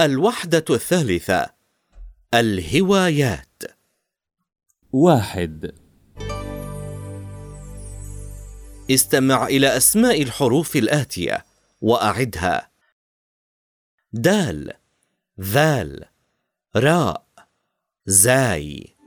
الوحدة الثالثة الهوايات. واحد. استمع إلى أسماء الحروف الآتية وأعدها. دال ذال راء زاي.